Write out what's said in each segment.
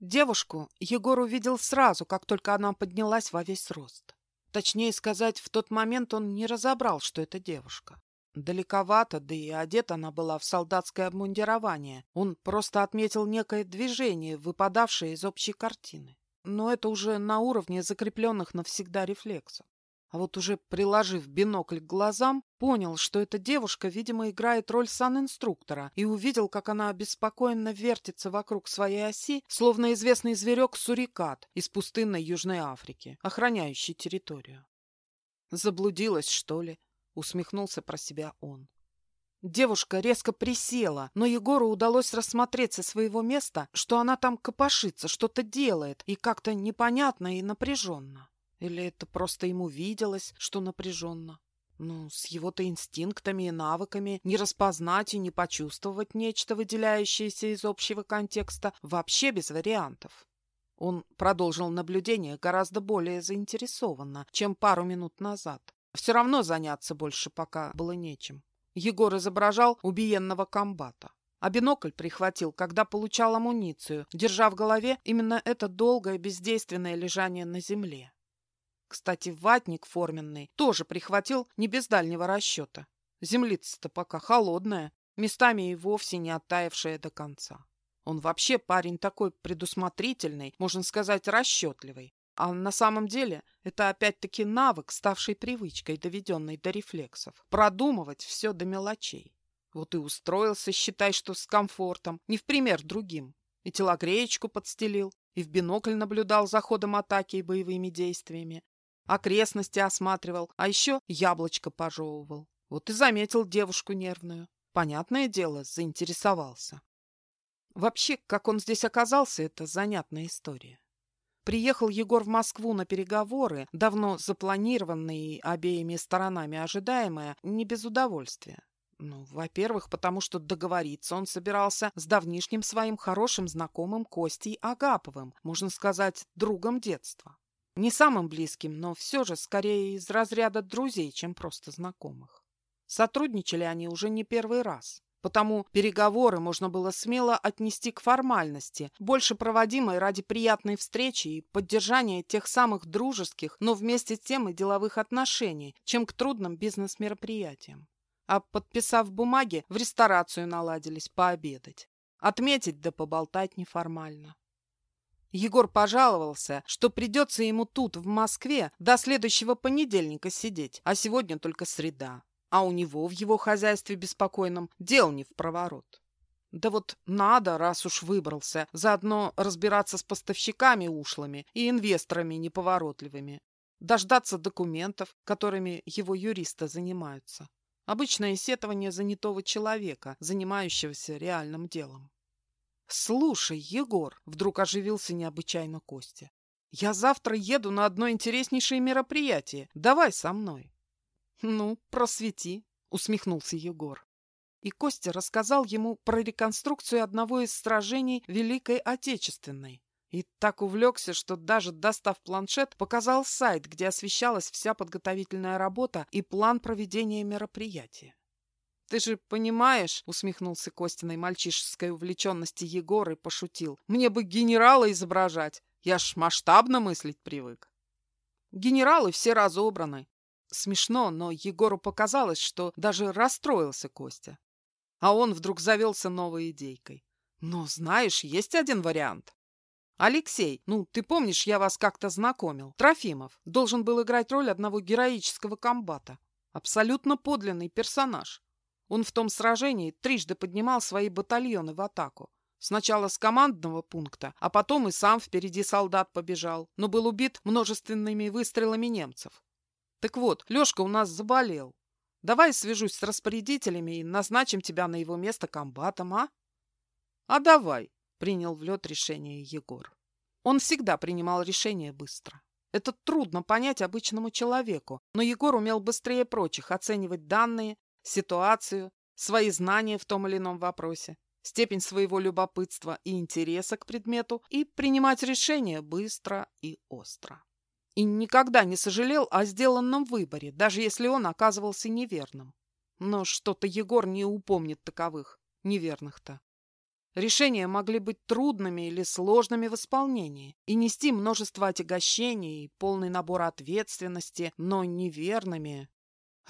Девушку Егор увидел сразу, как только она поднялась во весь рост. Точнее сказать, в тот момент он не разобрал, что это девушка. Далековато, да и одета она была в солдатское обмундирование. Он просто отметил некое движение, выпадавшее из общей картины. Но это уже на уровне закрепленных навсегда рефлексов. А вот уже приложив бинокль к глазам, понял, что эта девушка, видимо, играет роль санинструктора, и увидел, как она обеспокоенно вертится вокруг своей оси, словно известный зверек-сурикат из пустынной Южной Африки, охраняющий территорию. «Заблудилась, что ли?» — усмехнулся про себя он. Девушка резко присела, но Егору удалось рассмотреть со своего места, что она там копошится, что-то делает, и как-то непонятно и напряженно. Или это просто ему виделось, что напряженно? Ну, с его-то инстинктами и навыками не распознать и не почувствовать нечто, выделяющееся из общего контекста, вообще без вариантов. Он продолжил наблюдение гораздо более заинтересованно, чем пару минут назад. Все равно заняться больше пока было нечем. Егор изображал убиенного комбата. А бинокль прихватил, когда получал амуницию, держа в голове именно это долгое бездейственное лежание на земле. Кстати, ватник форменный тоже прихватил не без дальнего расчета. Землица-то пока холодная, местами и вовсе не оттаившая до конца. Он вообще парень такой предусмотрительный, можно сказать, расчетливый. А на самом деле это опять-таки навык, ставший привычкой, доведенной до рефлексов. Продумывать все до мелочей. Вот и устроился, считай, что с комфортом, не в пример другим. И телогреечку подстелил, и в бинокль наблюдал за ходом атаки и боевыми действиями окрестности осматривал, а еще яблочко пожевывал. Вот и заметил девушку нервную. Понятное дело, заинтересовался. Вообще, как он здесь оказался, это занятная история. Приехал Егор в Москву на переговоры, давно запланированные обеими сторонами ожидаемые, не без удовольствия. Ну, во-первых, потому что договориться он собирался с давнишним своим хорошим знакомым Костей Агаповым, можно сказать, другом детства. Не самым близким, но все же скорее из разряда друзей, чем просто знакомых. Сотрудничали они уже не первый раз. Потому переговоры можно было смело отнести к формальности, больше проводимой ради приятной встречи и поддержания тех самых дружеских, но вместе с тем и деловых отношений, чем к трудным бизнес-мероприятиям. А подписав бумаги, в ресторацию наладились пообедать. Отметить да поболтать неформально. Егор пожаловался, что придется ему тут, в Москве, до следующего понедельника сидеть, а сегодня только среда. А у него в его хозяйстве беспокойном дел не в проворот. Да вот надо, раз уж выбрался, заодно разбираться с поставщиками ушлыми и инвесторами неповоротливыми. Дождаться документов, которыми его юристы занимаются. Обычное сетование занятого человека, занимающегося реальным делом. «Слушай, Егор!» — вдруг оживился необычайно Костя. «Я завтра еду на одно интереснейшее мероприятие. Давай со мной». «Ну, просвети», — усмехнулся Егор. И Костя рассказал ему про реконструкцию одного из сражений Великой Отечественной. И так увлекся, что даже достав планшет, показал сайт, где освещалась вся подготовительная работа и план проведения мероприятия. «Ты же понимаешь», — усмехнулся Костиной мальчишеской увлеченности Егор и пошутил, «мне бы генерала изображать, я ж масштабно мыслить привык». Генералы все разобраны. Смешно, но Егору показалось, что даже расстроился Костя. А он вдруг завелся новой идейкой. «Ну, знаешь, есть один вариант». «Алексей, ну, ты помнишь, я вас как-то знакомил. Трофимов должен был играть роль одного героического комбата. Абсолютно подлинный персонаж. Он в том сражении трижды поднимал свои батальоны в атаку. Сначала с командного пункта, а потом и сам впереди солдат побежал, но был убит множественными выстрелами немцев. Так вот, Лешка у нас заболел. Давай свяжусь с распорядителями и назначим тебя на его место комбатом, а? А давай, принял в лед решение Егор. Он всегда принимал решения быстро. Это трудно понять обычному человеку, но Егор умел быстрее прочих оценивать данные, ситуацию, свои знания в том или ином вопросе, степень своего любопытства и интереса к предмету и принимать решения быстро и остро. И никогда не сожалел о сделанном выборе, даже если он оказывался неверным. Но что-то Егор не упомнит таковых, неверных-то. Решения могли быть трудными или сложными в исполнении и нести множество отягощений полный набор ответственности, но неверными.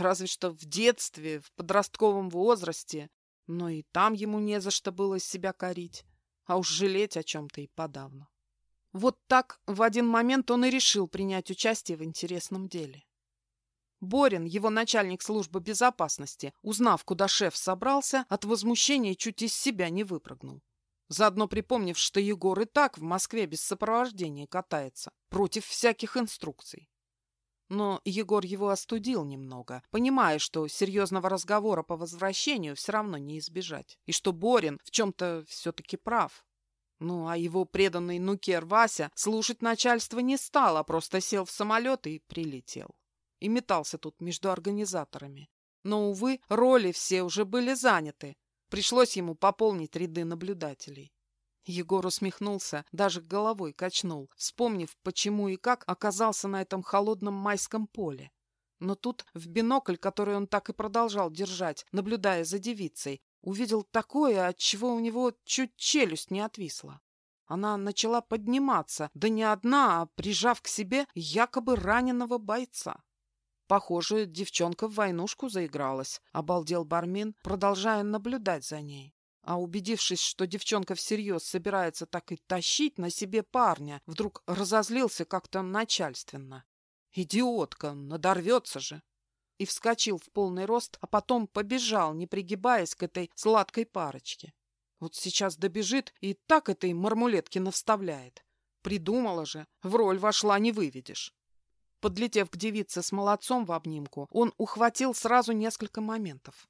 Разве что в детстве, в подростковом возрасте, но и там ему не за что было себя корить, а уж жалеть о чем-то и подавно. Вот так в один момент он и решил принять участие в интересном деле. Борин, его начальник службы безопасности, узнав, куда шеф собрался, от возмущения чуть из себя не выпрыгнул. Заодно припомнив, что Егор и так в Москве без сопровождения катается, против всяких инструкций. Но Егор его остудил немного, понимая, что серьезного разговора по возвращению все равно не избежать, и что Борин в чем-то все-таки прав. Ну, а его преданный нукер Вася слушать начальство не стал, а просто сел в самолет и прилетел и метался тут между организаторами. Но, увы, роли все уже были заняты. Пришлось ему пополнить ряды наблюдателей. Егор усмехнулся, даже головой качнул, вспомнив, почему и как оказался на этом холодном майском поле. Но тут в бинокль, который он так и продолжал держать, наблюдая за девицей, увидел такое, от чего у него чуть челюсть не отвисла. Она начала подниматься, да не одна, а прижав к себе якобы раненого бойца. Похоже, девчонка в войнушку заигралась, обалдел Бармин, продолжая наблюдать за ней. А убедившись, что девчонка всерьез собирается так и тащить на себе парня, вдруг разозлился как-то начальственно. «Идиотка, надорвется же!» И вскочил в полный рост, а потом побежал, не пригибаясь к этой сладкой парочке. Вот сейчас добежит и так этой мармулетки навставляет. Придумала же, в роль вошла не выведешь. Подлетев к девице с молодцом в обнимку, он ухватил сразу несколько моментов.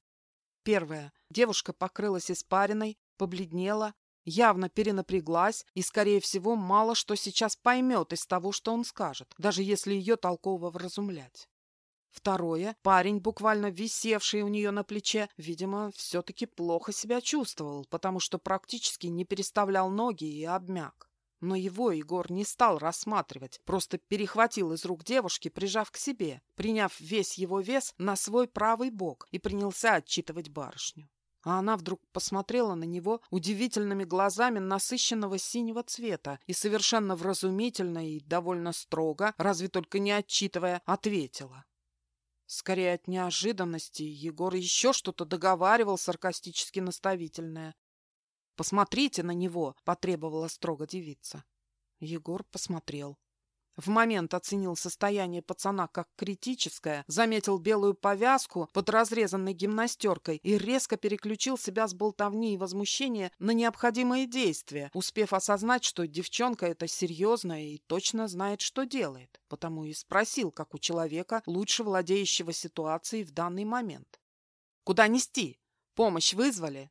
Первое. Девушка покрылась испариной, побледнела, явно перенапряглась и, скорее всего, мало что сейчас поймет из того, что он скажет, даже если ее толково вразумлять. Второе. Парень, буквально висевший у нее на плече, видимо, все-таки плохо себя чувствовал, потому что практически не переставлял ноги и обмяк. Но его Егор не стал рассматривать, просто перехватил из рук девушки, прижав к себе, приняв весь его вес на свой правый бок и принялся отчитывать барышню. А она вдруг посмотрела на него удивительными глазами насыщенного синего цвета и совершенно вразумительно и довольно строго, разве только не отчитывая, ответила. Скорее от неожиданности Егор еще что-то договаривал саркастически наставительное, «Посмотрите на него!» — потребовала строго девица. Егор посмотрел. В момент оценил состояние пацана как критическое, заметил белую повязку под разрезанной гимнастеркой и резко переключил себя с болтовни и возмущения на необходимые действия, успев осознать, что девчонка эта серьезная и точно знает, что делает, потому и спросил, как у человека, лучше владеющего ситуацией в данный момент. «Куда нести? Помощь вызвали?»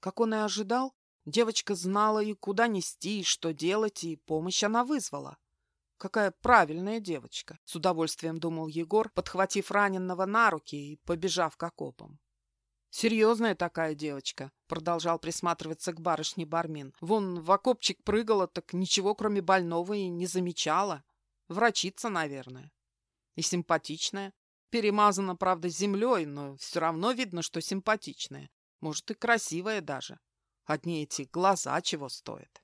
Как он и ожидал, Девочка знала и куда нести, и что делать, и помощь она вызвала. Какая правильная девочка, с удовольствием думал Егор, подхватив раненного на руки и побежав к окопам. Серьезная такая девочка, продолжал присматриваться к барышне Бармин. Вон в окопчик прыгала, так ничего кроме больного и не замечала. Врачица, наверное. И симпатичная. Перемазана, правда, землей, но все равно видно, что симпатичная. Может, и красивая даже. Одни эти глаза чего стоят.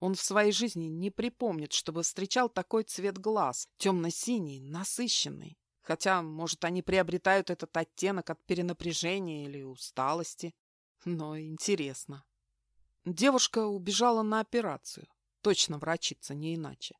Он в своей жизни не припомнит, чтобы встречал такой цвет глаз, темно-синий, насыщенный. Хотя, может, они приобретают этот оттенок от перенапряжения или усталости. Но интересно. Девушка убежала на операцию. Точно врачица, не иначе.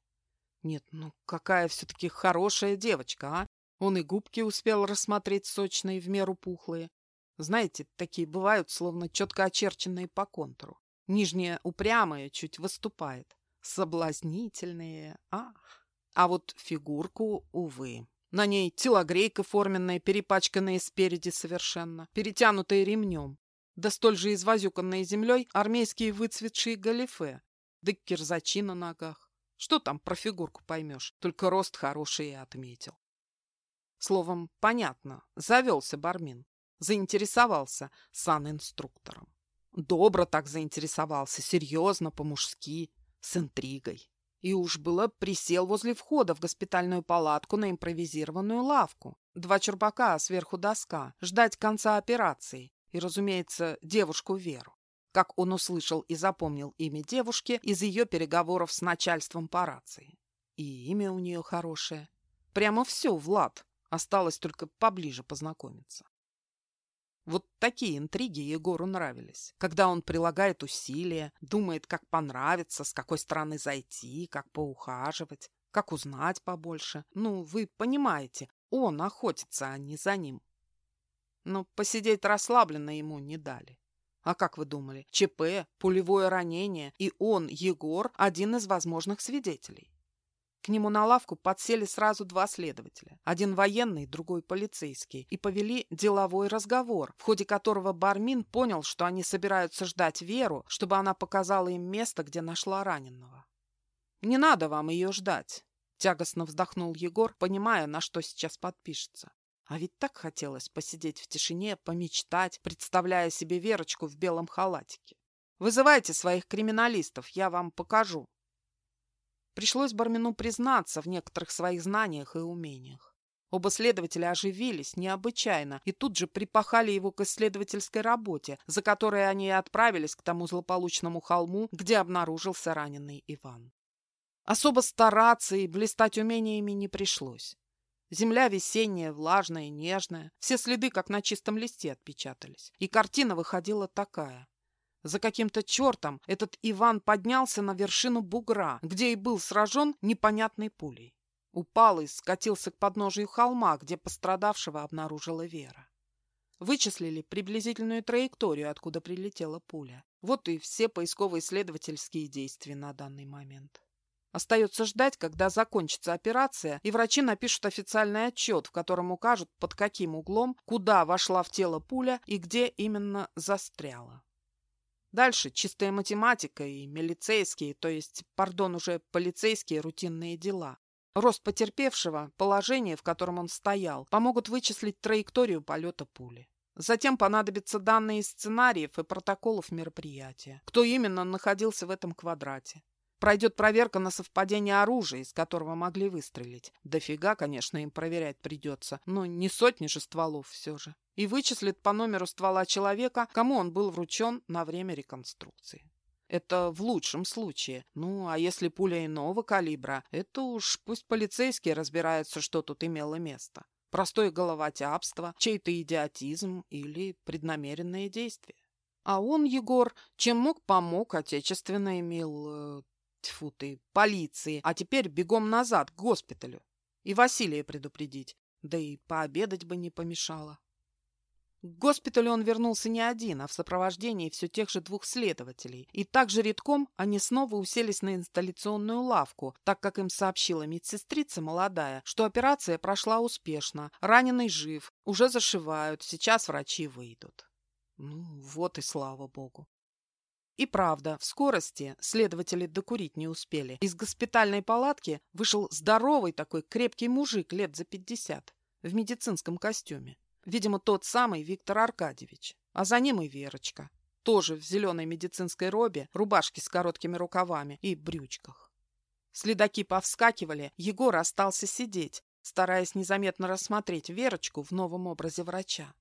Нет, ну какая все-таки хорошая девочка, а? Он и губки успел рассмотреть сочные, в меру пухлые, знаете, такие бывают, словно четко очерченные по контуру. Нижняя упрямая чуть выступает. Соблазнительные, ах. А вот фигурку, увы. На ней телогрейка форменная, перепачканная спереди совершенно, перетянутая ремнем. Да столь же извозюканные землей армейские выцветшие галифе, да кирзачи на ногах. Что там про фигурку поймешь, только рост хороший и отметил. Словом, понятно, завелся Бармин заинтересовался санинструктором. Добро так заинтересовался, серьезно, по-мужски, с интригой. И уж было присел возле входа в госпитальную палатку на импровизированную лавку. Два черпака, сверху доска, ждать конца операции. И, разумеется, девушку Веру. как он услышал и запомнил имя девушки из ее переговоров с начальством по рации. И имя у нее хорошее. Прямо все, Влад. Осталось только поближе познакомиться. Вот такие интриги Егору нравились. Когда он прилагает усилия, думает, как понравится, с какой стороны зайти, как поухаживать, как узнать побольше. Ну, вы понимаете, он охотится, а не за ним. Но посидеть расслабленно ему не дали. А как вы думали? ЧП, пулевое ранение, и он, Егор, один из возможных свидетелей. К нему на лавку подсели сразу два следователя. Один военный, другой полицейский. И повели деловой разговор, в ходе которого Бармин понял, что они собираются ждать Веру, чтобы она показала им место, где нашла раненого. «Не надо вам ее ждать», — тягостно вздохнул Егор, понимая, на что сейчас подпишется. А ведь так хотелось посидеть в тишине, помечтать, представляя себе Верочку в белом халатике. «Вызывайте своих криминалистов, я вам покажу». Пришлось Бармину признаться в некоторых своих знаниях и умениях. Оба следователя оживились необычайно и тут же припахали его к исследовательской работе, за которой они и отправились к тому злополучному холму, где обнаружился раненый Иван. Особо стараться и блистать умениями не пришлось. Земля весенняя, влажная, нежная, все следы как на чистом листе отпечатались. И картина выходила такая. За каким-то чертом этот Иван поднялся на вершину бугра, где и был сражен непонятной пулей. Упал и скатился к подножию холма, где пострадавшего обнаружила Вера. Вычислили приблизительную траекторию, откуда прилетела пуля. Вот и все поисково-исследовательские действия на данный момент. Остается ждать, когда закончится операция, и врачи напишут официальный отчет, в котором укажут, под каким углом, куда вошла в тело пуля и где именно застряла. Дальше чистая математика и милицейские, то есть, пардон, уже полицейские рутинные дела. Рост потерпевшего, положение, в котором он стоял, помогут вычислить траекторию полета пули. Затем понадобятся данные сценариев и протоколов мероприятия. Кто именно находился в этом квадрате. Пройдет проверка на совпадение оружия, из которого могли выстрелить. Дофига, конечно, им проверять придется, но не сотни же стволов все же. И вычислит по номеру ствола человека, кому он был вручен на время реконструкции. Это в лучшем случае. Ну, а если пуля иного калибра, это уж пусть полицейские разбираются, что тут имело место. Простое головотяпство, чей-то идиотизм или преднамеренное действие. А он, Егор, чем мог, помог, отечественно имел... Э, тьфу ты, полиции. А теперь бегом назад, к госпиталю. И Василия предупредить. Да и пообедать бы не помешало. К госпиталю он вернулся не один, а в сопровождении все тех же двух следователей. И также редком они снова уселись на инсталляционную лавку, так как им сообщила медсестрица молодая, что операция прошла успешно, раненый жив, уже зашивают, сейчас врачи выйдут. Ну, вот и слава богу. И правда, в скорости следователи докурить не успели. Из госпитальной палатки вышел здоровый такой крепкий мужик лет за пятьдесят в медицинском костюме. Видимо, тот самый Виктор Аркадьевич. А за ним и Верочка. Тоже в зеленой медицинской робе, рубашке с короткими рукавами и брючках. Следаки повскакивали, Егор остался сидеть, стараясь незаметно рассмотреть Верочку в новом образе врача.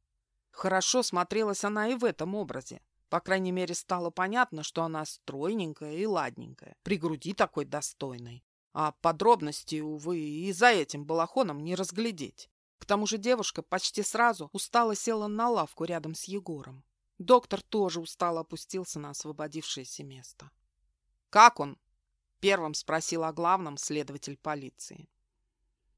Хорошо смотрелась она и в этом образе. По крайней мере, стало понятно, что она стройненькая и ладненькая, при груди такой достойной. А подробности, увы, и за этим балахоном не разглядеть. К тому же девушка почти сразу устало села на лавку рядом с Егором. Доктор тоже устало опустился на освободившееся место. «Как он?» — первым спросил о главном следователь полиции.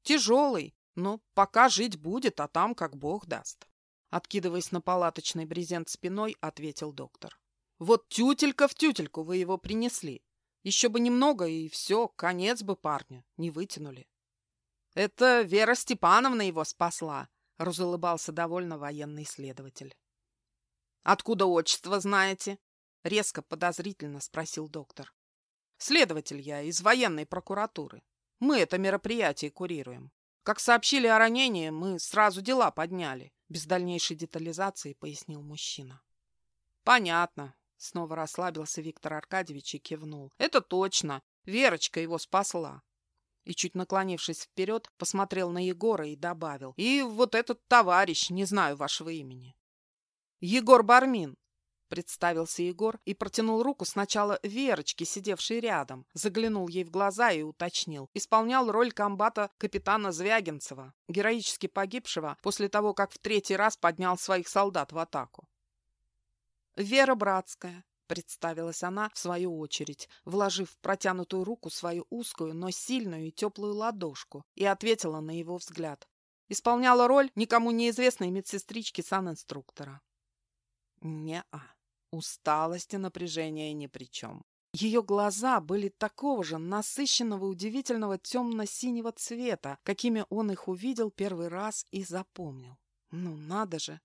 «Тяжелый, но пока жить будет, а там как бог даст». Откидываясь на палаточный брезент спиной, ответил доктор. «Вот тютелька в тютельку вы его принесли. Еще бы немного, и все, конец бы парня, не вытянули». «Это Вера Степановна его спасла», — разулыбался довольно военный следователь. «Откуда отчество знаете?» — резко подозрительно спросил доктор. «Следователь я из военной прокуратуры. Мы это мероприятие курируем. Как сообщили о ранении, мы сразу дела подняли», — без дальнейшей детализации пояснил мужчина. «Понятно», — снова расслабился Виктор Аркадьевич и кивнул. «Это точно. Верочка его спасла и, чуть наклонившись вперед, посмотрел на Егора и добавил. «И вот этот товарищ, не знаю вашего имени». «Егор Бармин». Представился Егор и протянул руку сначала Верочке, сидевшей рядом, заглянул ей в глаза и уточнил. Исполнял роль комбата капитана Звягинцева, героически погибшего после того, как в третий раз поднял своих солдат в атаку. «Вера Братская», — представилась она в свою очередь, вложив в протянутую руку свою узкую, но сильную и теплую ладошку, и ответила на его взгляд. Исполняла роль никому неизвестной медсестрички-санинструктора. «Не-а», Усталость и напряжение ни при чем. Ее глаза были такого же насыщенного, удивительного темно-синего цвета, какими он их увидел первый раз и запомнил. Ну, надо же!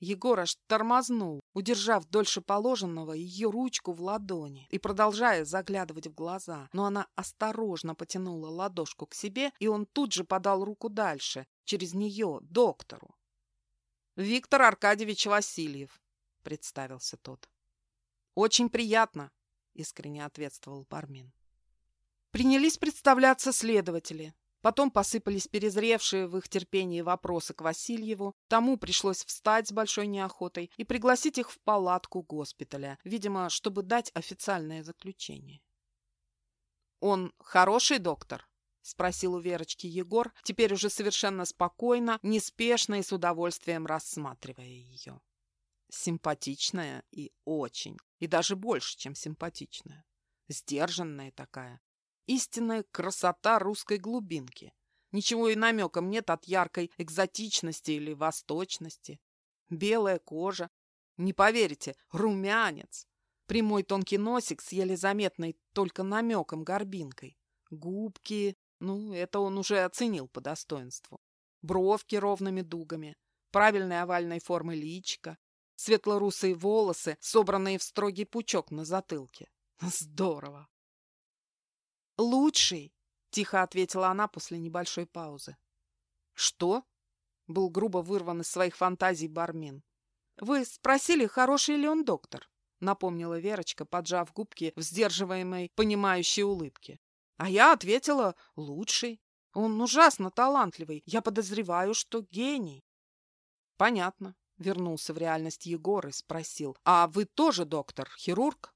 Егор аж тормознул, удержав дольше положенного ее ручку в ладони и продолжая заглядывать в глаза. Но она осторожно потянула ладошку к себе, и он тут же подал руку дальше, через нее, доктору. «Виктор Аркадьевич Васильев», представился тот. «Очень приятно», — искренне ответствовал Бармин. Принялись представляться следователи. Потом посыпались перезревшие в их терпении вопросы к Васильеву. Тому пришлось встать с большой неохотой и пригласить их в палатку госпиталя, видимо, чтобы дать официальное заключение. «Он хороший доктор?» — спросил у Верочки Егор, теперь уже совершенно спокойно, неспешно и с удовольствием рассматривая ее. Симпатичная и очень, и даже больше, чем симпатичная. Сдержанная такая. Истинная красота русской глубинки. Ничего и намеком нет от яркой экзотичности или восточности. Белая кожа. Не поверите, румянец. Прямой тонкий носик с еле заметной только намеком горбинкой. Губки. Ну, это он уже оценил по достоинству. Бровки ровными дугами. Правильной овальной формы личика светло-русые волосы, собранные в строгий пучок на затылке. Здорово! «Лучший!» — тихо ответила она после небольшой паузы. «Что?» — был грубо вырван из своих фантазий Бармин. «Вы спросили, хороший ли он доктор?» — напомнила Верочка, поджав губки в сдерживаемой, понимающей улыбке. А я ответила «лучший». Он ужасно талантливый. Я подозреваю, что гений. Понятно. Вернулся в реальность Егор и спросил. «А вы тоже доктор, хирург?»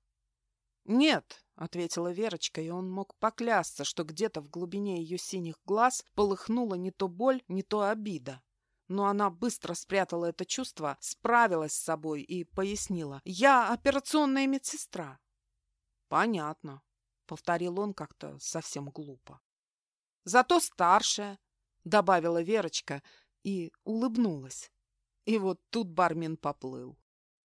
«Нет», — ответила Верочка, и он мог поклясться, что где-то в глубине ее синих глаз полыхнула не то боль, не то обида. Но она быстро спрятала это чувство, справилась с собой и пояснила. «Я операционная медсестра». «Понятно», — повторил он как-то совсем глупо. «Зато старшая», — добавила Верочка и улыбнулась. И вот тут бармен поплыл.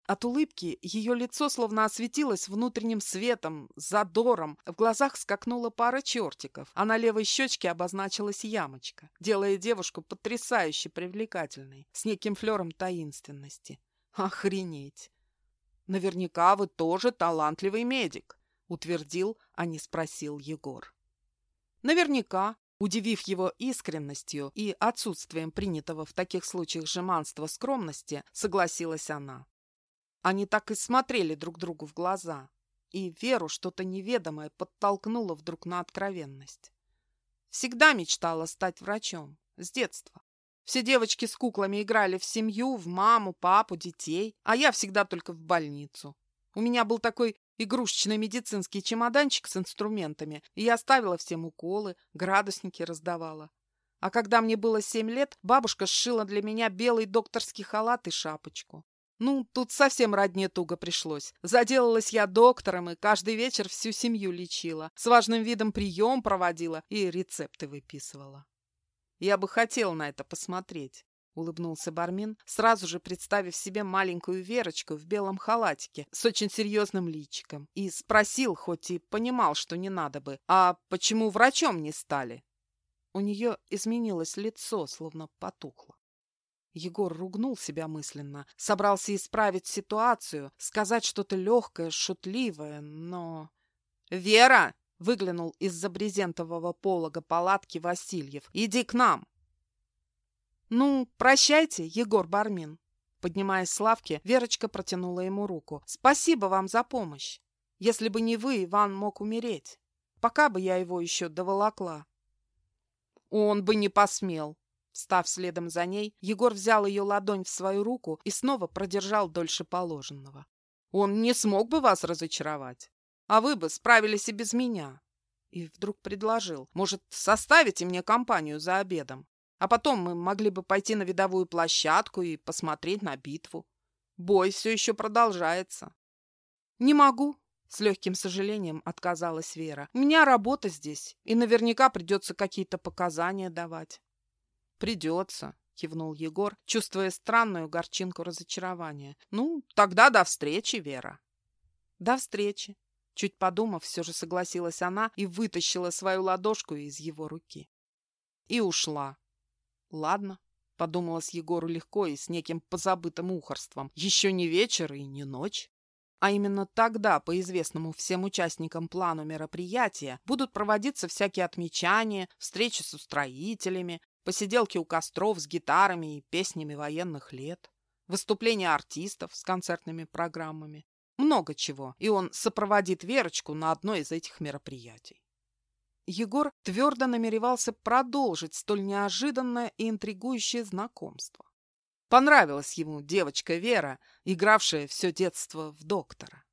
От улыбки ее лицо словно осветилось внутренним светом, задором. В глазах скакнула пара чертиков, а на левой щечке обозначилась ямочка, делая девушку потрясающе привлекательной, с неким флером таинственности. Охренеть! Наверняка вы тоже талантливый медик, утвердил, а не спросил Егор. Наверняка, Удивив его искренностью и отсутствием принятого в таких случаях жеманства скромности, согласилась она. Они так и смотрели друг другу в глаза, и Веру что-то неведомое подтолкнуло вдруг на откровенность. Всегда мечтала стать врачом, с детства. Все девочки с куклами играли в семью, в маму, папу, детей, а я всегда только в больницу. У меня был такой игрушечный медицинский чемоданчик с инструментами, и я ставила всем уколы, градусники раздавала. А когда мне было семь лет, бабушка сшила для меня белый докторский халат и шапочку. Ну, тут совсем родне туго пришлось. Заделалась я доктором и каждый вечер всю семью лечила. С важным видом прием проводила и рецепты выписывала. Я бы хотел на это посмотреть улыбнулся Бармин, сразу же представив себе маленькую Верочку в белом халатике с очень серьезным личиком, и спросил, хоть и понимал, что не надо бы, а почему врачом не стали? У нее изменилось лицо, словно потухло. Егор ругнул себя мысленно, собрался исправить ситуацию, сказать что-то легкое, шутливое, но... «Вера!» — выглянул из-за брезентового полога палатки Васильев. «Иди к нам!» «Ну, прощайте, Егор Бармин». Поднимаясь с лавки, Верочка протянула ему руку. «Спасибо вам за помощь. Если бы не вы, Иван мог умереть. Пока бы я его еще доволокла». «Он бы не посмел». Встав следом за ней, Егор взял ее ладонь в свою руку и снова продержал дольше положенного. Он не смог бы вас разочаровать. А вы бы справились и без меня. И вдруг предложил, может, составите мне компанию за обедом? А потом мы могли бы пойти на видовую площадку и посмотреть на битву. Бой все еще продолжается. Не могу, с легким сожалением отказалась Вера. У меня работа здесь, и наверняка придется какие-то показания давать. Придется, кивнул Егор, чувствуя странную горчинку разочарования. Ну, тогда до встречи, Вера. До встречи. Чуть подумав, все же согласилась она и вытащила свою ладошку из его руки. И ушла. Ладно, подумалось Егору легко и с неким позабытым ухорством. Еще не вечер и не ночь. А именно тогда, по известному всем участникам плану мероприятия, будут проводиться всякие отмечания, встречи с устроителями, посиделки у костров с гитарами и песнями военных лет, выступления артистов с концертными программами. Много чего, и он сопроводит Верочку на одно из этих мероприятий. Егор твердо намеревался продолжить столь неожиданное и интригующее знакомство. Понравилась ему девочка Вера, игравшая все детство в доктора.